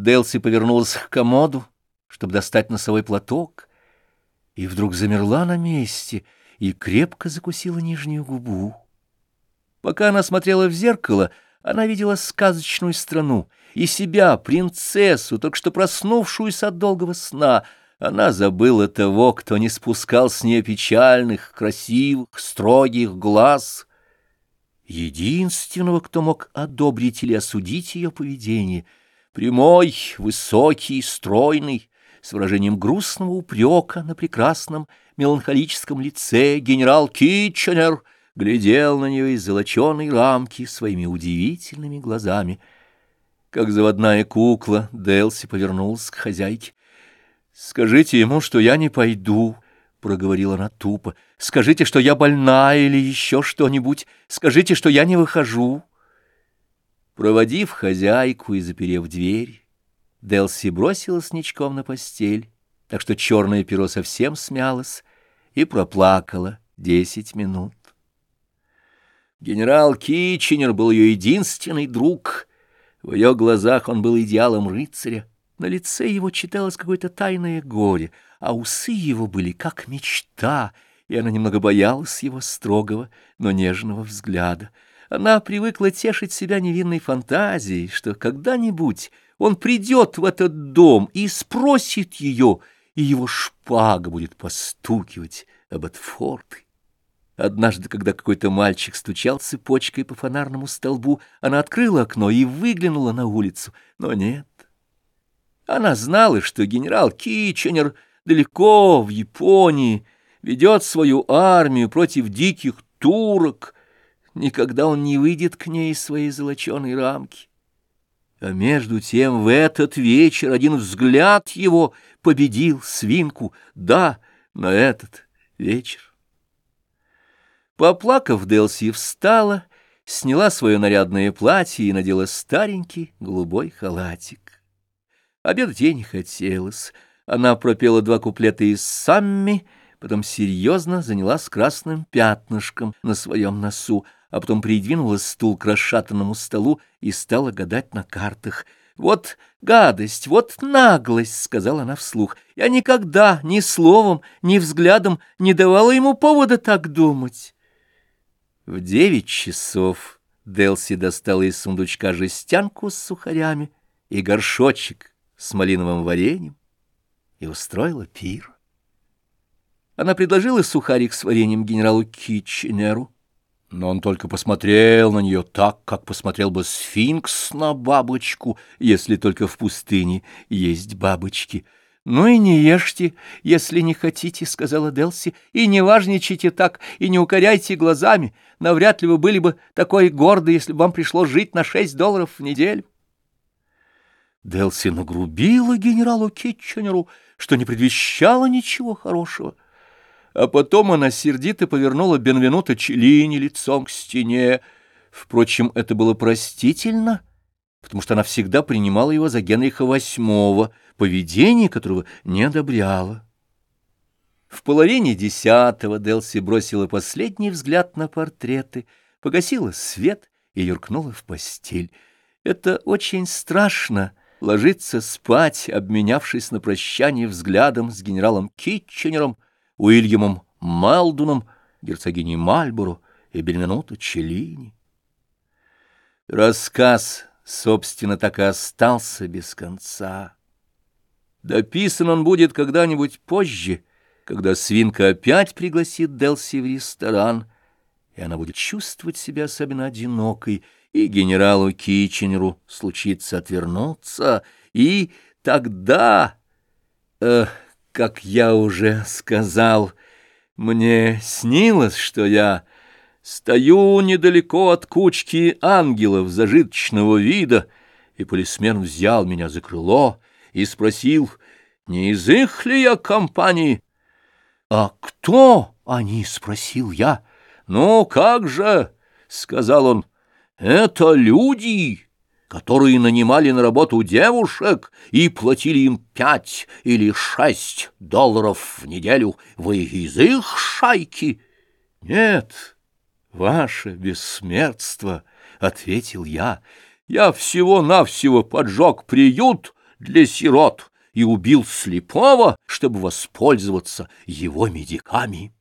Делси повернулась к комоду, чтобы достать носовой платок, и вдруг замерла на месте и крепко закусила нижнюю губу. Пока она смотрела в зеркало, она видела сказочную страну и себя, принцессу, только что проснувшуюся от долгого сна. Она забыла того, кто не спускал с нее печальных, красивых, строгих глаз. Единственного, кто мог одобрить или осудить ее поведение, прямой, высокий, стройный, с выражением грустного упрека на прекрасном меланхолическом лице генерал Китченер — глядел на нее из золоченой рамки своими удивительными глазами. Как заводная кукла, Делси повернулась к хозяйке. — Скажите ему, что я не пойду, — проговорила она тупо. — Скажите, что я больна или еще что-нибудь. Скажите, что я не выхожу. Проводив хозяйку и заперев дверь, Делси бросилась ничком на постель, так что черное перо совсем смялось и проплакала десять минут. Генерал Китченер был ее единственный друг. В ее глазах он был идеалом рыцаря. На лице его читалось какое-то тайное горе, а усы его были как мечта, и она немного боялась его строгого, но нежного взгляда. Она привыкла тешить себя невинной фантазией, что когда-нибудь он придет в этот дом и спросит ее, и его шпага будет постукивать об отфорты. Однажды, когда какой-то мальчик стучал цепочкой по фонарному столбу, она открыла окно и выглянула на улицу, но нет. Она знала, что генерал Китченер далеко в Японии ведет свою армию против диких турок. Никогда он не выйдет к ней из своей золоченой рамки. А между тем в этот вечер один взгляд его победил свинку, да, на этот вечер. Поплакав, Делси встала, сняла свое нарядное платье и надела старенький голубой халатик. Обедать ей не хотелось. Она пропела два куплета из «Самми», потом серьезно занялась красным пятнышком на своем носу, а потом придвинула стул к расшатанному столу и стала гадать на картах. «Вот гадость, вот наглость», — сказала она вслух. «Я никогда ни словом, ни взглядом не давала ему повода так думать». В девять часов Делси достала из сундучка жестянку с сухарями и горшочек с малиновым вареньем и устроила пир. Она предложила сухарик с вареньем генералу Китченеру, но он только посмотрел на нее так, как посмотрел бы сфинкс на бабочку, если только в пустыне есть бабочки — «Ну и не ешьте, если не хотите», — сказала Делси, — «и не важничайте так, и не укоряйте глазами. Навряд ли вы были бы такой горды, если бы вам пришлось жить на шесть долларов в неделю». Делси нагрубила генералу Китченеру, что не предвещало ничего хорошего. А потом она сердито повернула Бенвенуто Челлини лицом к стене. Впрочем, это было простительно, потому что она всегда принимала его за Генриха VIII, поведение которого не одобряла. В половине десятого Делси бросила последний взгляд на портреты, погасила свет и юркнула в постель. Это очень страшно — ложиться спать, обменявшись на прощание взглядом с генералом Китченером, Уильямом Малдуном, герцогиней Мальборо и Бельминуто Челлини. Рассказ, собственно, так и остался без конца. Дописан он будет когда-нибудь позже, когда свинка опять пригласит Делси в ресторан, и она будет чувствовать себя особенно одинокой, и генералу Киченеру случится отвернуться, и тогда, э, как я уже сказал, мне снилось, что я стою недалеко от кучки ангелов зажиточного вида, и полисмен взял меня за крыло, и спросил, не из их ли я компании. — А кто они? — спросил я. — Ну, как же, — сказал он, — это люди, которые нанимали на работу девушек и платили им пять или шесть долларов в неделю. Вы из их шайки? — Нет, ваше бессмертство, — ответил я. — Я всего-навсего поджег приют — для сирот и убил слепого, чтобы воспользоваться его медиками.